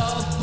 all